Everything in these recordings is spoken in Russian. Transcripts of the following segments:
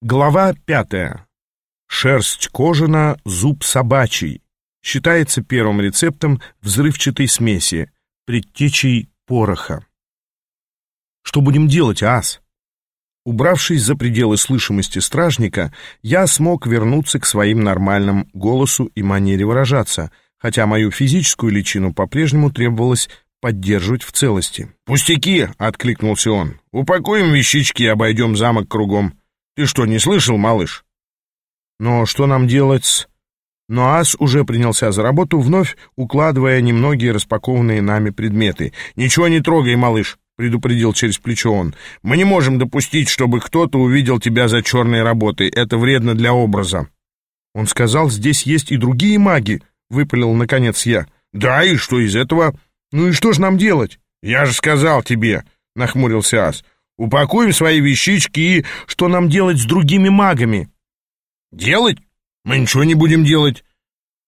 Глава пятая. Шерсть кожана, зуб собачий. Считается первым рецептом взрывчатой смеси, предтечей пороха. Что будем делать, ас? Убравшись за пределы слышимости стражника, я смог вернуться к своим нормальным голосу и манере выражаться, хотя мою физическую личину по-прежнему требовалось поддерживать в целости. «Пустяки!» — откликнулся он. «Упакуем вещички и обойдем замок кругом». Ты что, не слышал, малыш? Но что нам делать с... Но Ас уже принялся за работу, вновь укладывая немногие распакованные нами предметы. «Ничего не трогай, малыш», — предупредил через плечо он. «Мы не можем допустить, чтобы кто-то увидел тебя за черной работой. Это вредно для образа». Он сказал, здесь есть и другие маги, — выпалил наконец я. «Да, и что из этого?» «Ну и что же нам делать?» «Я же сказал тебе», — нахмурился Ас. Упакуем свои вещички и... Что нам делать с другими магами? Делать? Мы ничего не будем делать.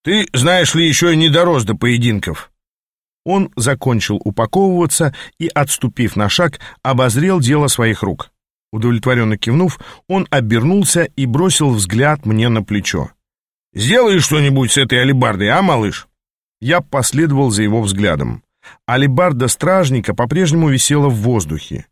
Ты, знаешь ли, еще не дорос до поединков. Он закончил упаковываться и, отступив на шаг, обозрел дело своих рук. Удовлетворенно кивнув, он обернулся и бросил взгляд мне на плечо. «Сделай что-нибудь с этой алебардой, а, малыш?» Я последовал за его взглядом. Алебарда стражника по-прежнему висела в воздухе.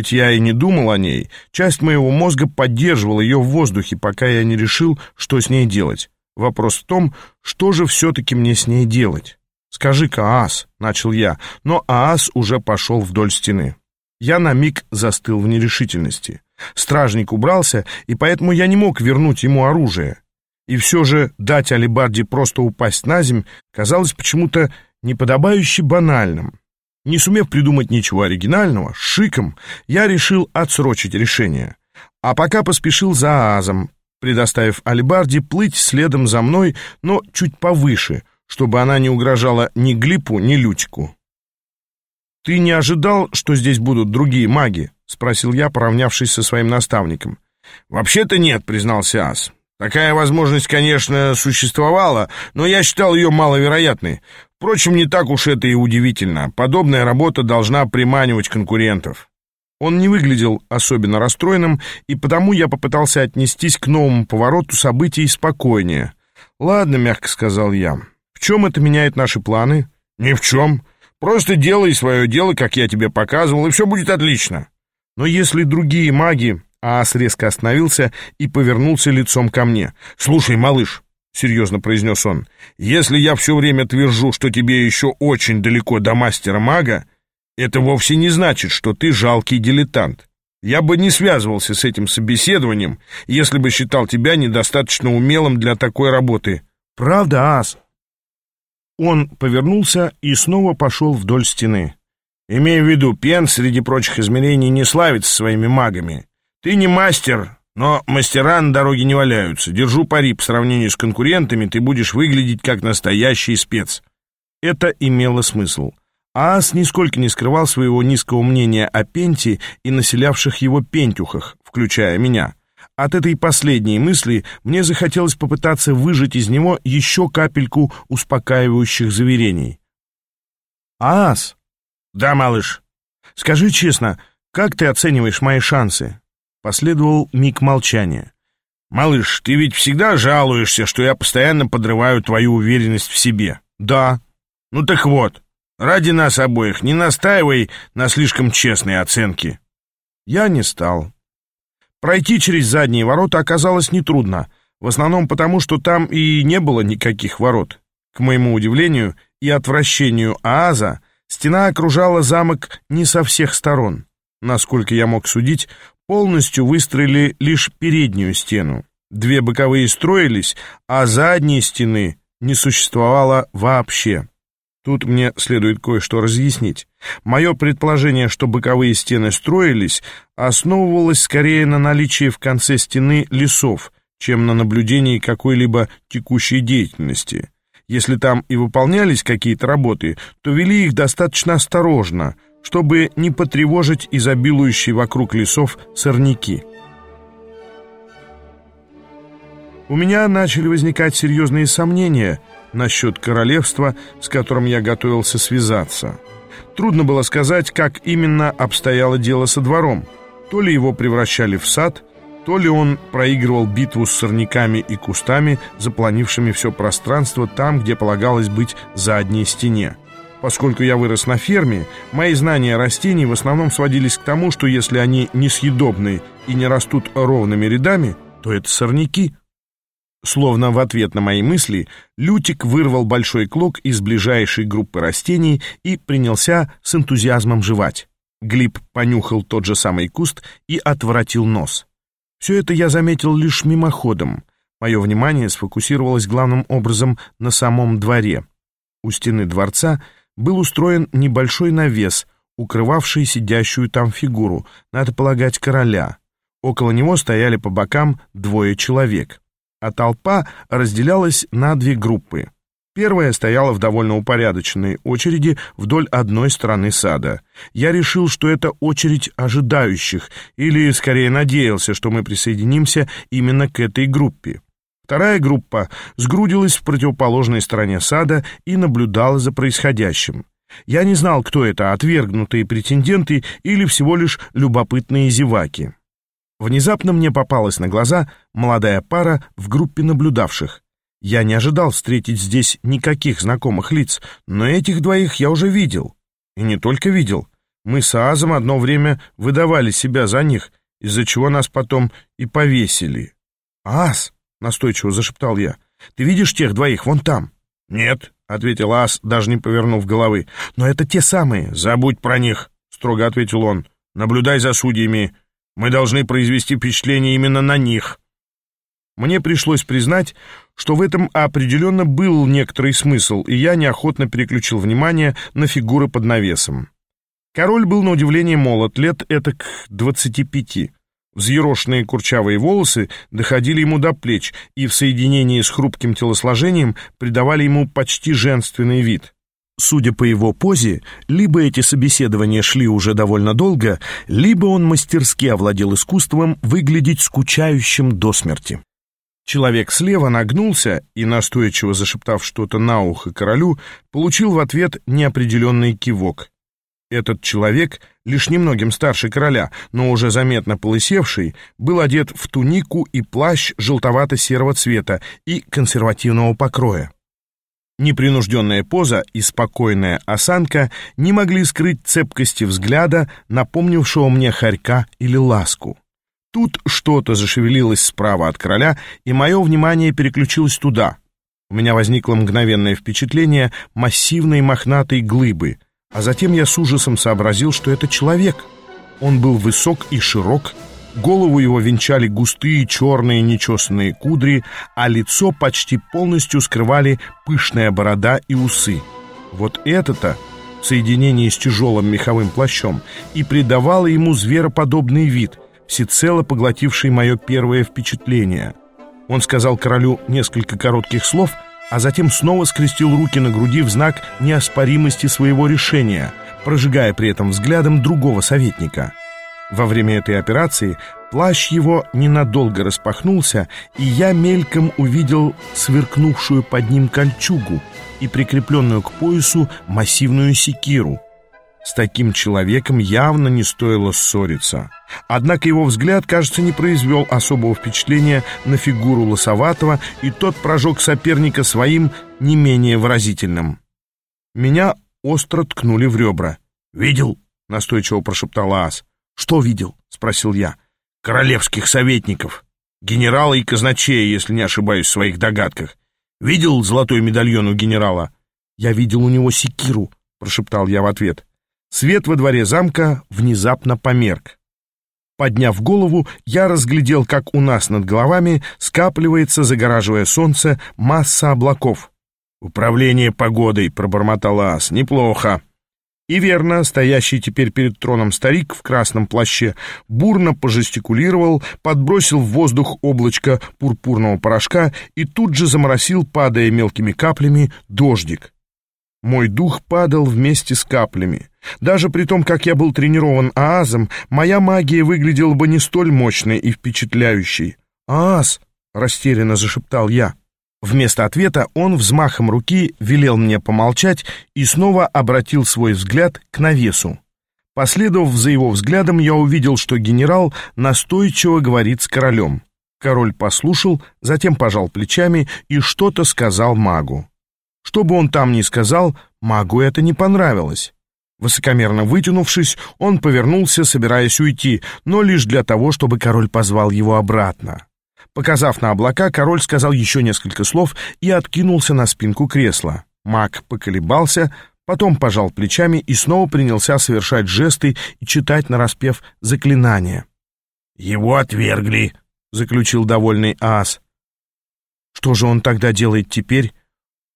Хоть я и не думал о ней, часть моего мозга поддерживала ее в воздухе, пока я не решил, что с ней делать. Вопрос в том, что же все-таки мне с ней делать. «Скажи-ка, Аас», — начал я, но Аас уже пошел вдоль стены. Я на миг застыл в нерешительности. Стражник убрался, и поэтому я не мог вернуть ему оружие. И все же дать Алибарде просто упасть на земь казалось почему-то неподобающе банальным. Не сумев придумать ничего оригинального, шиком, я решил отсрочить решение. А пока поспешил за Аазом, предоставив Альбарде плыть следом за мной, но чуть повыше, чтобы она не угрожала ни Глипу, ни Лютику. «Ты не ожидал, что здесь будут другие маги?» — спросил я, поравнявшись со своим наставником. «Вообще-то нет», — признался Ас. «Такая возможность, конечно, существовала, но я считал ее маловероятной. Впрочем, не так уж это и удивительно. Подобная работа должна приманивать конкурентов. Он не выглядел особенно расстроенным, и потому я попытался отнестись к новому повороту событий спокойнее. «Ладно», — мягко сказал я, — «в чем это меняет наши планы?» «Ни в чем. Просто делай свое дело, как я тебе показывал, и все будет отлично». «Но если другие маги...» Аас резко остановился и повернулся лицом ко мне. «Слушай, малыш, — серьезно произнес он, — «если я все время твержу, что тебе еще очень далеко до мастера-мага, это вовсе не значит, что ты жалкий дилетант. Я бы не связывался с этим собеседованием, если бы считал тебя недостаточно умелым для такой работы. Правда, Ас?» Он повернулся и снова пошел вдоль стены. «Имей в виду, Пен среди прочих измерений не славится своими магами. Ты не мастер, но мастера на дороге не валяются. Держу пари, по сравнению с конкурентами ты будешь выглядеть как настоящий спец». Это имело смысл. Аас нисколько не скрывал своего низкого мнения о Пенте и населявших его пентюхах, включая меня. От этой последней мысли мне захотелось попытаться выжать из него еще капельку успокаивающих заверений. «Аас?» «Да, малыш». «Скажи честно, как ты оцениваешь мои шансы?» Последовал миг молчания. «Малыш, ты ведь всегда жалуешься, что я постоянно подрываю твою уверенность в себе». «Да». «Ну так вот, ради нас обоих не настаивай на слишком честной оценке». Я не стал. Пройти через задние ворота оказалось нетрудно, в основном потому, что там и не было никаких ворот. К моему удивлению и отвращению Ааза, стена окружала замок не со всех сторон. Насколько я мог судить, полностью выстроили лишь переднюю стену. Две боковые строились, а задней стены не существовало вообще. Тут мне следует кое-что разъяснить. Мое предположение, что боковые стены строились, основывалось скорее на наличии в конце стены лесов, чем на наблюдении какой-либо текущей деятельности. Если там и выполнялись какие-то работы, то вели их достаточно осторожно — чтобы не потревожить изобилующие вокруг лесов сорняки. У меня начали возникать серьезные сомнения насчет королевства, с которым я готовился связаться. Трудно было сказать, как именно обстояло дело со двором. То ли его превращали в сад, То ли он проигрывал битву с сорняками и кустами, запланившими все пространство там, где полагалось быть задней стене. Поскольку я вырос на ферме, мои знания растений в основном сводились к тому, что если они несъедобны и не растут ровными рядами, то это сорняки. Словно в ответ на мои мысли, Лютик вырвал большой клок из ближайшей группы растений и принялся с энтузиазмом жевать. Глиб понюхал тот же самый куст и отворотил нос. Все это я заметил лишь мимоходом. Мое внимание сфокусировалось главным образом на самом дворе. У стены дворца был устроен небольшой навес, укрывавший сидящую там фигуру, надо полагать, короля. Около него стояли по бокам двое человек, а толпа разделялась на две группы. Первая стояла в довольно упорядоченной очереди вдоль одной стороны сада. Я решил, что это очередь ожидающих, или скорее надеялся, что мы присоединимся именно к этой группе. Вторая группа сгрудилась в противоположной стороне сада и наблюдала за происходящим. Я не знал, кто это, отвергнутые претенденты или всего лишь любопытные зеваки. Внезапно мне попалась на глаза молодая пара в группе наблюдавших. Я не ожидал встретить здесь никаких знакомых лиц, но этих двоих я уже видел. И не только видел. Мы с Аазом одно время выдавали себя за них, из-за чего нас потом и повесили. «Аас!» — настойчиво зашептал я. «Ты видишь тех двоих вон там?» «Нет», — ответил Аас, даже не повернув головы. «Но это те самые. Забудь про них», — строго ответил он. «Наблюдай за судьями. Мы должны произвести впечатление именно на них». Мне пришлось признать, что в этом определенно был некоторый смысл, и я неохотно переключил внимание на фигуры под навесом. Король был на удивление молод, лет этак двадцати пяти. Взъерошенные курчавые волосы доходили ему до плеч и в соединении с хрупким телосложением придавали ему почти женственный вид. Судя по его позе, либо эти собеседования шли уже довольно долго, либо он мастерски овладел искусством выглядеть скучающим до смерти. Человек слева нагнулся и, настойчиво зашептав что-то на ухо королю, получил в ответ неопределенный кивок. Этот человек, лишь немногим старше короля, но уже заметно полысевший, был одет в тунику и плащ желтовато-серого цвета и консервативного покроя. Непринужденная поза и спокойная осанка не могли скрыть цепкости взгляда, напомнившего мне хорька или ласку. Тут что-то зашевелилось справа от короля, и мое внимание переключилось туда. У меня возникло мгновенное впечатление массивной мохнатой глыбы, а затем я с ужасом сообразил, что это человек. Он был высок и широк, голову его венчали густые черные нечесанные кудри, а лицо почти полностью скрывали пышная борода и усы. Вот это-то в соединении с тяжелым меховым плащом и придавало ему звероподобный вид — всецело поглотивший мое первое впечатление. Он сказал королю несколько коротких слов, а затем снова скрестил руки на груди в знак неоспоримости своего решения, прожигая при этом взглядом другого советника. Во время этой операции плащ его ненадолго распахнулся, и я мельком увидел сверкнувшую под ним кольчугу и прикрепленную к поясу массивную секиру — с таким человеком явно не стоило ссориться. Однако его взгляд, кажется, не произвел особого впечатления на фигуру Лосоватого, и тот прожег соперника своим не менее выразительным. Меня остро ткнули в ребра. «Видел?» — настойчиво прошептал Аас. «Что видел?» — спросил я. «Королевских советников. Генерала и казначея, если не ошибаюсь в своих догадках. Видел золотой медальон у генерала?» «Я видел у него секиру», — прошептал я в ответ. Свет во дворе замка внезапно померк. Подняв голову, я разглядел, как у нас над головами скапливается, загораживая солнце, масса облаков. «Управление погодой», — пробормотал Ас, — «неплохо». И верно, стоящий теперь перед троном старик в красном плаще бурно пожестикулировал, подбросил в воздух облачко пурпурного порошка и тут же заморосил, падая мелкими каплями, дождик. Мой дух падал вместе с каплями. Даже при том, как я был тренирован Аазом, моя магия выглядела бы не столь мощной и впечатляющей. «Ааз!» — растерянно зашептал я. Вместо ответа он взмахом руки велел мне помолчать и снова обратил свой взгляд к навесу. Последовав за его взглядом, я увидел, что генерал настойчиво говорит с королем. Король послушал, затем пожал плечами и что-то сказал магу. Что бы он там ни сказал, магу это не понравилось. Высокомерно вытянувшись, он повернулся, собираясь уйти, но лишь для того, чтобы король позвал его обратно. Показав на облака, король сказал еще несколько слов и откинулся на спинку кресла. Маг поколебался, потом пожал плечами и снова принялся совершать жесты и читать нараспев заклинания. «Его отвергли», — заключил довольный ас. «Что же он тогда делает теперь?»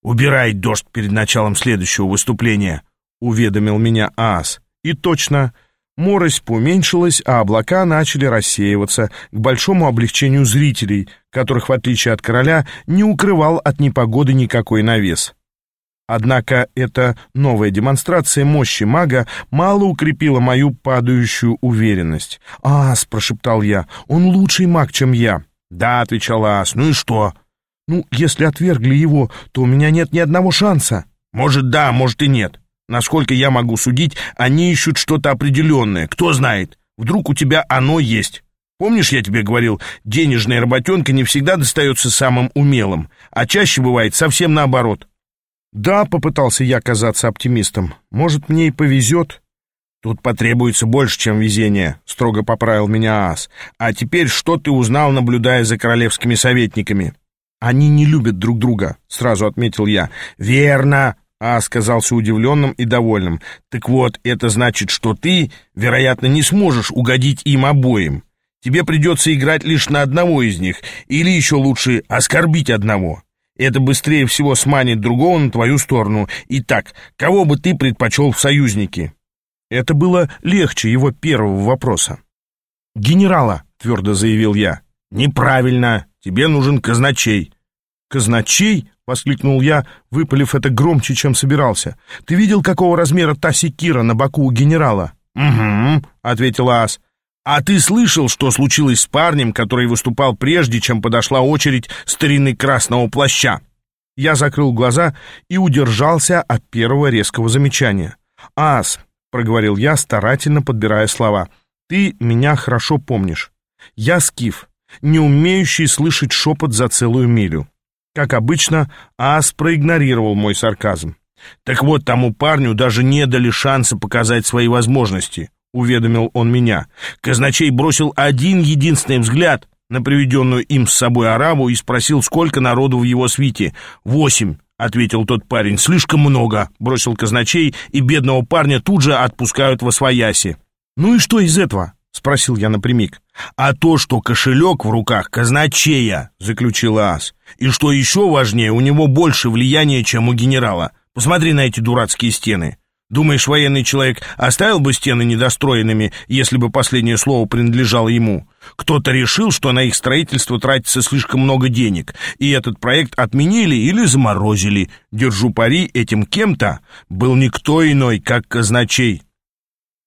«Убирает дождь перед началом следующего выступления», — уведомил меня ас. И точно, морось поуменьшилась, а облака начали рассеиваться к большому облегчению зрителей, которых, в отличие от короля, не укрывал от непогоды никакой навес. Однако эта новая демонстрация мощи мага мало укрепила мою падающую уверенность. «Ас», — прошептал я, — «он лучший маг, чем я». «Да», — отвечал Ас, — «ну и что?» «Ну, если отвергли его, то у меня нет ни одного шанса». «Может, да, может и нет. Насколько я могу судить, они ищут что-то определенное. Кто знает, вдруг у тебя оно есть. Помнишь, я тебе говорил, денежная работенка не всегда достается самым умелым, а чаще бывает совсем наоборот». «Да», — попытался я казаться оптимистом, — «может, мне и повезет». «Тут потребуется больше, чем везение», — строго поправил меня Ас. «А теперь что ты узнал, наблюдая за королевскими советниками?» «Они не любят друг друга», — сразу отметил я. «Верно», — Ас казался удивленным и довольным. «Так вот, это значит, что ты, вероятно, не сможешь угодить им обоим. Тебе придется играть лишь на одного из них, или еще лучше оскорбить одного. Это быстрее всего сманит другого на твою сторону. Итак, кого бы ты предпочел в союзники?» Это было легче его первого вопроса. «Генерала», — твердо заявил я. «Неправильно. Тебе нужен казначей». «Казначей?» — воскликнул я, выпалив это громче, чем собирался. «Ты видел, какого размера та секира на боку у генерала?» «Угу», — ответил Ас. «А ты слышал, что случилось с парнем, который выступал прежде, чем подошла очередь старины красного плаща?» Я закрыл глаза и удержался от первого резкого замечания. «Ас», — проговорил я, старательно подбирая слова, — «ты меня хорошо помнишь. Я скиф, не умеющий слышать шепот за целую милю». Как обычно, Ас проигнорировал мой сарказм. «Так вот, тому парню даже не дали шанса показать свои возможности уведомил он меня. Казначей бросил один единственный взгляд на приведенную им с собой арабу и спросил, сколько народу в его свите. «Восемь», — ответил тот парень. «Слишком много», — бросил казначей, и бедного парня тут же отпускают во свояси. «Ну и что из этого?» — спросил я напрямик. «А то, что кошелек в руках казначея», — заключил Ас. «И что еще важнее, у него больше влияния, чем у генерала. Посмотри на эти дурацкие стены. Думаешь, военный человек оставил бы стены недостроенными, если бы последнее слово принадлежало ему? Кто-то решил, что на их строительство тратится слишком много денег, и этот проект отменили или заморозили. Держу пари, этим кем-то был никто иной, как казначей.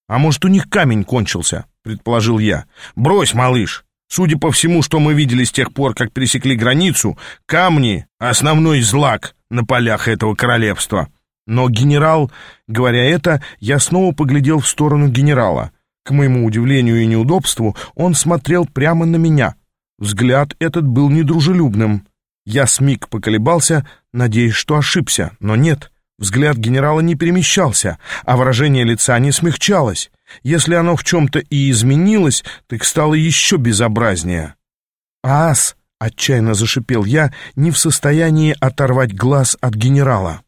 «А может, у них камень кончился?» — предположил я. «Брось, малыш. Судя по всему, что мы видели с тех пор, как пересекли границу, камни — основной злак на полях этого королевства». Но генерал, говоря это, я снова поглядел в сторону генерала. К моему удивлению и неудобству он смотрел прямо на меня. Взгляд этот был недружелюбным. Я смиг поколебался, надеясь, что ошибся, но нет. Взгляд генерала не перемещался, а выражение лица не смягчалось. Если оно в чем-то и изменилось, так стало еще безобразнее. «Ас!» — отчаянно зашипел я, не в состоянии оторвать глаз от генерала.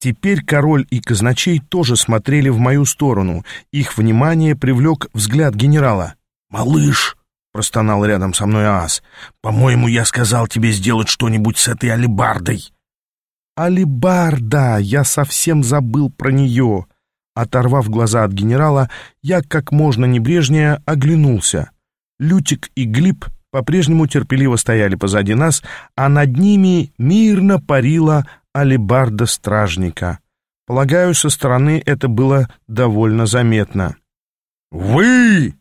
Теперь король и казначей тоже смотрели в мою сторону. Их внимание привлек взгляд генерала. «Малыш!» — простонал рядом со мной ас. «По-моему, я сказал тебе сделать что-нибудь с этой алибардой». «Алибарда! Я совсем забыл про нее!» Оторвав глаза от генерала, я как можно небрежнее оглянулся. Лютик и Глиб по-прежнему терпеливо стояли позади нас, а над ними мирно парила алебарда стражника. Полагаю, со стороны это было довольно заметно. «Вы!»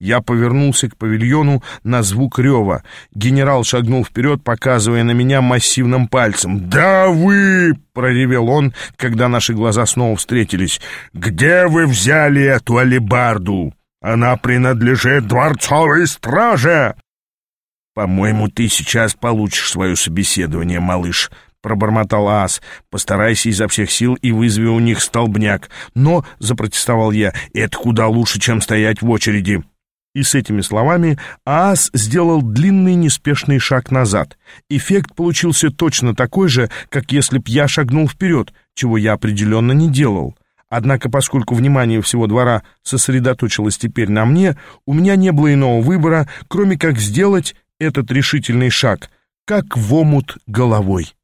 Я повернулся к павильону на звук рева. Генерал шагнул вперед, показывая на меня массивным пальцем. «Да вы!» — проревел он, когда наши глаза снова встретились. «Где вы взяли эту алебарду? Она принадлежит дворцовой страже!» «По-моему, ты сейчас получишь свое собеседование, малыш», — пробормотал Аас. «Постарайся изо всех сил и вызови у них столбняк». «Но», — запротестовал я, — «это куда лучше, чем стоять в очереди». И с этими словами Аас сделал длинный неспешный шаг назад. Эффект получился точно такой же, как если б я шагнул вперед, чего я определенно не делал. Однако, поскольку внимание всего двора сосредоточилось теперь на мне, у меня не было иного выбора, кроме как сделать этот решительный шаг, как в омут головой.